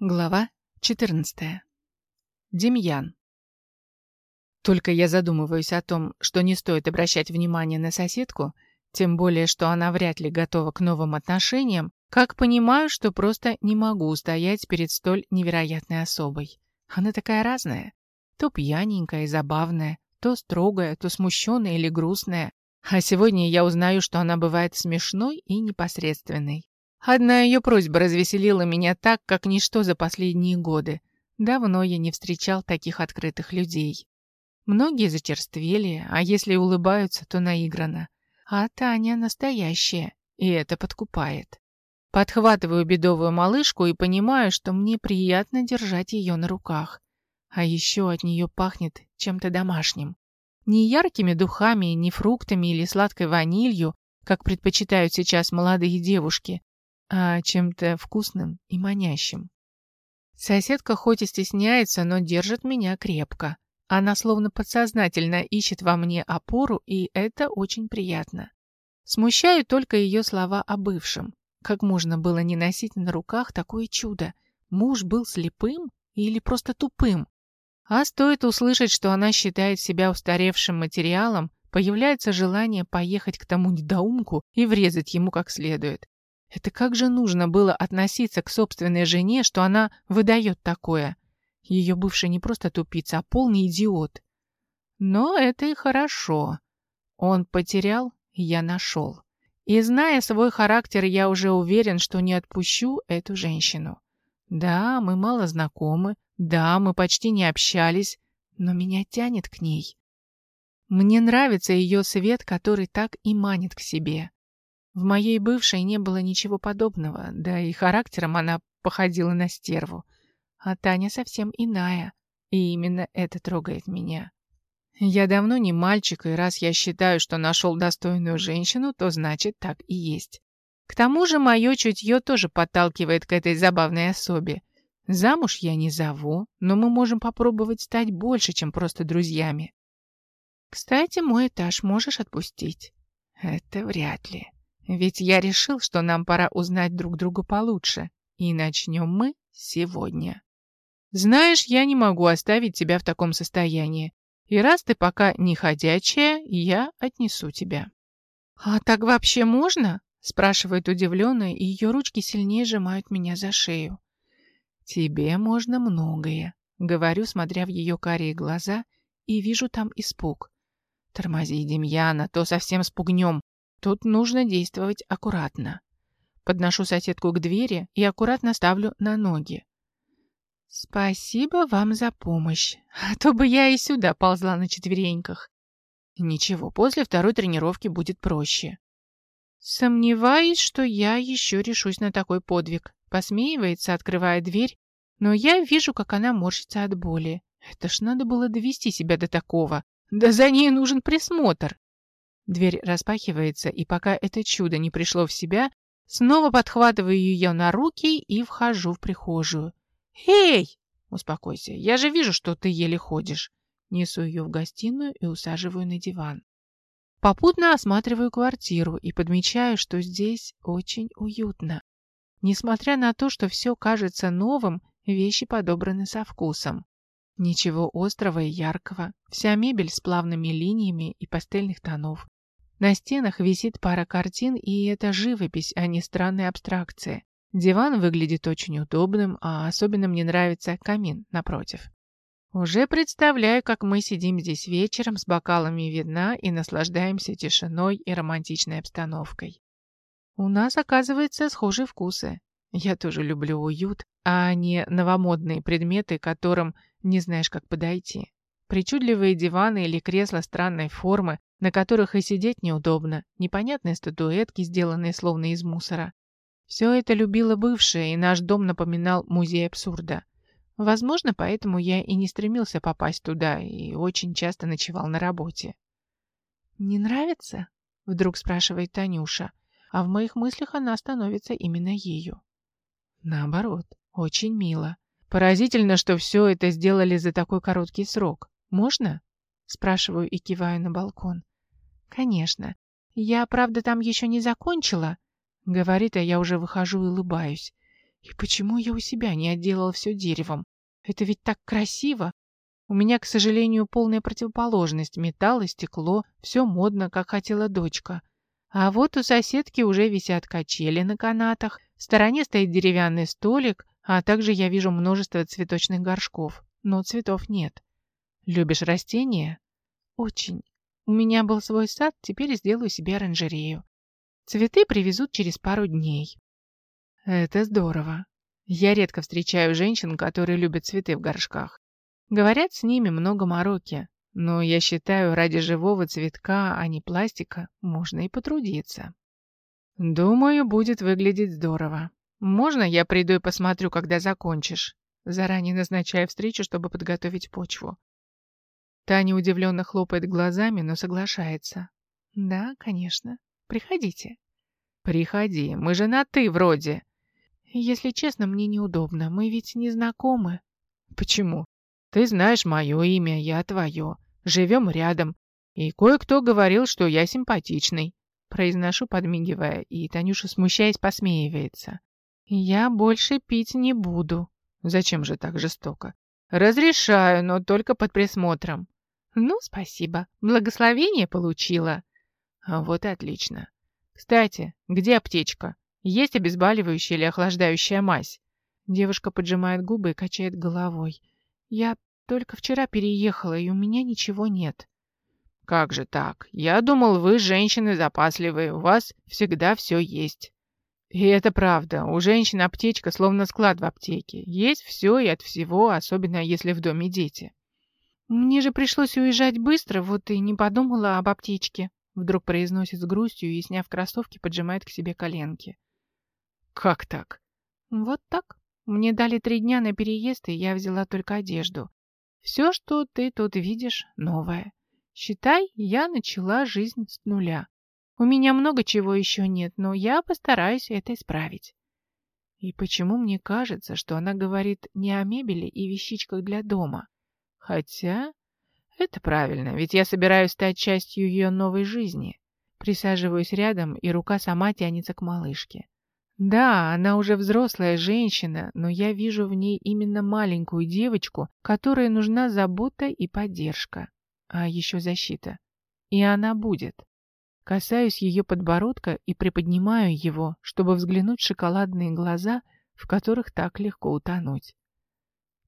Глава 14. Демьян. Только я задумываюсь о том, что не стоит обращать внимание на соседку, тем более, что она вряд ли готова к новым отношениям, как понимаю, что просто не могу устоять перед столь невероятной особой. Она такая разная. То пьяненькая и забавная, то строгая, то смущенная или грустная. А сегодня я узнаю, что она бывает смешной и непосредственной. Одна ее просьба развеселила меня так, как ничто за последние годы. Давно я не встречал таких открытых людей. Многие зачерствели, а если улыбаются, то наигранно. А Таня настоящая, и это подкупает. Подхватываю бедовую малышку и понимаю, что мне приятно держать ее на руках. А еще от нее пахнет чем-то домашним. Не яркими духами, не фруктами или сладкой ванилью, как предпочитают сейчас молодые девушки, а чем-то вкусным и манящим. Соседка хоть и стесняется, но держит меня крепко. Она словно подсознательно ищет во мне опору, и это очень приятно. Смущают только ее слова о бывшем. Как можно было не носить на руках такое чудо? Муж был слепым или просто тупым? А стоит услышать, что она считает себя устаревшим материалом, появляется желание поехать к тому недоумку и врезать ему как следует. Это как же нужно было относиться к собственной жене, что она выдает такое? Ее бывший не просто тупица, а полный идиот. Но это и хорошо. Он потерял, я нашел. И зная свой характер, я уже уверен, что не отпущу эту женщину. Да, мы мало знакомы, да, мы почти не общались, но меня тянет к ней. Мне нравится ее свет, который так и манит к себе. В моей бывшей не было ничего подобного, да и характером она походила на стерву. А Таня совсем иная, и именно это трогает меня. Я давно не мальчик, и раз я считаю, что нашел достойную женщину, то значит так и есть. К тому же мое чутье тоже подталкивает к этой забавной особе. Замуж я не зову, но мы можем попробовать стать больше, чем просто друзьями. Кстати, мой этаж можешь отпустить? Это вряд ли. Ведь я решил, что нам пора узнать друг друга получше. И начнем мы сегодня. Знаешь, я не могу оставить тебя в таком состоянии. И раз ты пока не ходячая, я отнесу тебя. А так вообще можно? Спрашивает удивленная, и ее ручки сильнее сжимают меня за шею. Тебе можно многое, говорю, смотря в ее карие глаза, и вижу там испуг. Тормози, Демьяна, то совсем спугнем. Тут нужно действовать аккуратно. Подношу соседку к двери и аккуратно ставлю на ноги. «Спасибо вам за помощь, а то бы я и сюда ползла на четвереньках». «Ничего, после второй тренировки будет проще». «Сомневаюсь, что я еще решусь на такой подвиг», посмеивается, открывая дверь, но я вижу, как она морщится от боли. Это ж надо было довести себя до такого. Да за ней нужен присмотр. Дверь распахивается, и пока это чудо не пришло в себя, снова подхватываю ее на руки и вхожу в прихожую. «Эй!» «Успокойся, я же вижу, что ты еле ходишь». Несу ее в гостиную и усаживаю на диван. Попутно осматриваю квартиру и подмечаю, что здесь очень уютно. Несмотря на то, что все кажется новым, вещи подобраны со вкусом. Ничего острого и яркого, вся мебель с плавными линиями и пастельных тонов. На стенах висит пара картин, и это живопись, а не странные абстракции. Диван выглядит очень удобным, а особенно мне нравится камин напротив. Уже представляю, как мы сидим здесь вечером с бокалами вина и наслаждаемся тишиной и романтичной обстановкой. У нас, оказывается, схожие вкусы. Я тоже люблю уют, а не новомодные предметы, которым не знаешь, как подойти. Причудливые диваны или кресла странной формы, на которых и сидеть неудобно, непонятные статуэтки, сделанные словно из мусора. Все это любила бывшая, и наш дом напоминал музей абсурда. Возможно, поэтому я и не стремился попасть туда, и очень часто ночевал на работе. «Не нравится?» — вдруг спрашивает Танюша, а в моих мыслях она становится именно ею. Наоборот, очень мило. Поразительно, что все это сделали за такой короткий срок. Можно? Спрашиваю и киваю на балкон. «Конечно. Я, правда, там еще не закончила», — говорит, а я уже выхожу и улыбаюсь. И почему я у себя не отделала все деревом? Это ведь так красиво. У меня, к сожалению, полная противоположность. Металл и стекло, все модно, как хотела дочка. А вот у соседки уже висят качели на канатах, в стороне стоит деревянный столик, а также я вижу множество цветочных горшков, но цветов нет. Любишь растения? Очень. У меня был свой сад, теперь сделаю себе оранжерею. Цветы привезут через пару дней. Это здорово. Я редко встречаю женщин, которые любят цветы в горшках. Говорят, с ними много мороки, но я считаю, ради живого цветка, а не пластика, можно и потрудиться. Думаю, будет выглядеть здорово. Можно я приду и посмотрю, когда закончишь? Заранее назначаю встречу, чтобы подготовить почву. Таня удивленно хлопает глазами, но соглашается. Да, конечно. Приходите. Приходи, мы же на «ты» вроде. Если честно, мне неудобно, мы ведь не знакомы. Почему? Ты знаешь мое имя, я твое. Живем рядом. И кое-кто говорил, что я симпатичный. Произношу, подмигивая, и Танюша, смущаясь, посмеивается. Я больше пить не буду. Зачем же так жестоко? Разрешаю, но только под присмотром. Ну, спасибо. Благословение получила. А вот и отлично. Кстати, где аптечка? Есть обезболивающая или охлаждающая мазь? Девушка поджимает губы и качает головой. Я только вчера переехала, и у меня ничего нет. Как же так? Я думал, вы женщины запасливые, у вас всегда все есть. И это правда. У женщин аптечка словно склад в аптеке. Есть все и от всего, особенно если в доме дети. Мне же пришлось уезжать быстро, вот и не подумала об аптечке. Вдруг произносит с грустью и, сняв кроссовки, поджимает к себе коленки. Как так? Вот так. Мне дали три дня на переезд, и я взяла только одежду. Все, что ты тут видишь, новое. Считай, я начала жизнь с нуля. У меня много чего еще нет, но я постараюсь это исправить. И почему мне кажется, что она говорит не о мебели и вещичках для дома? Хотя это правильно, ведь я собираюсь стать частью ее новой жизни. Присаживаюсь рядом, и рука сама тянется к малышке. Да, она уже взрослая женщина, но я вижу в ней именно маленькую девочку, которой нужна забота и поддержка, а еще защита. И она будет. Касаюсь ее подбородка и приподнимаю его, чтобы взглянуть в шоколадные глаза, в которых так легко утонуть.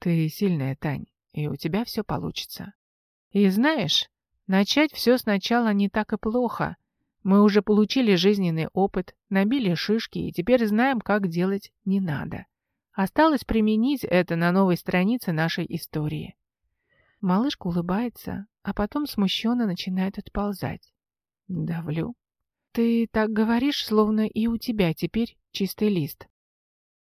Ты сильная, Тань, и у тебя все получится. И знаешь, начать все сначала не так и плохо, мы уже получили жизненный опыт, набили шишки и теперь знаем, как делать не надо. Осталось применить это на новой странице нашей истории. Малышка улыбается, а потом смущенно начинает отползать. Давлю. Ты так говоришь, словно и у тебя теперь чистый лист.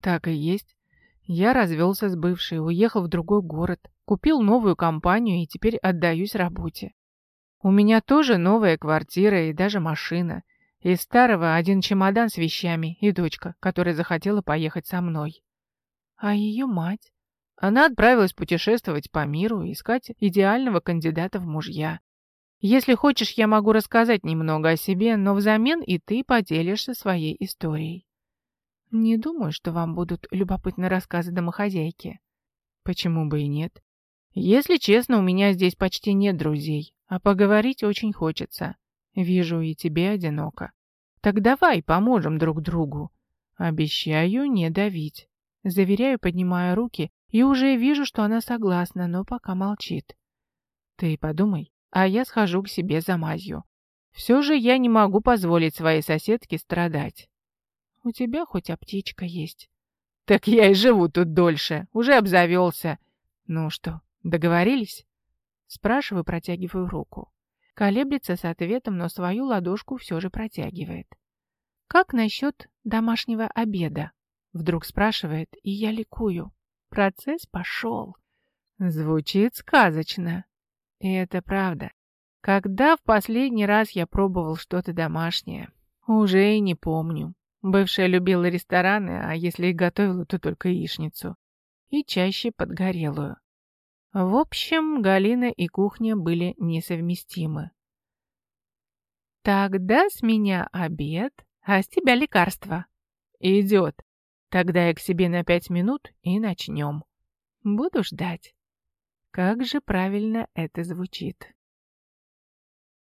Так и есть. Я развелся с бывшей, уехал в другой город, купил новую компанию и теперь отдаюсь работе. У меня тоже новая квартира и даже машина. Из старого один чемодан с вещами и дочка, которая захотела поехать со мной. А ее мать? Она отправилась путешествовать по миру и искать идеального кандидата в мужья. Если хочешь, я могу рассказать немного о себе, но взамен и ты поделишься своей историей. Не думаю, что вам будут любопытны рассказы домохозяйки. Почему бы и нет? Если честно, у меня здесь почти нет друзей, а поговорить очень хочется. Вижу, и тебе одиноко. Так давай поможем друг другу. Обещаю не давить. Заверяю, поднимая руки, и уже вижу, что она согласна, но пока молчит. Ты подумай, а я схожу к себе за мазью. Все же я не могу позволить своей соседке страдать. У тебя хоть аптечка есть. Так я и живу тут дольше, уже обзавелся. Ну что, договорились? Спрашиваю, протягиваю руку. Колеблется с ответом, но свою ладошку все же протягивает. «Как насчет домашнего обеда?» Вдруг спрашивает, и я ликую. Процесс пошел. Звучит сказочно. И это правда. Когда в последний раз я пробовал что-то домашнее? Уже и не помню. Бывшая любила рестораны, а если и готовила, то только яичницу. И чаще подгорелую. В общем, Галина и кухня были несовместимы. «Тогда с меня обед, а с тебя лекарство». «Идет. Тогда я к себе на пять минут и начнем. Буду ждать. Как же правильно это звучит.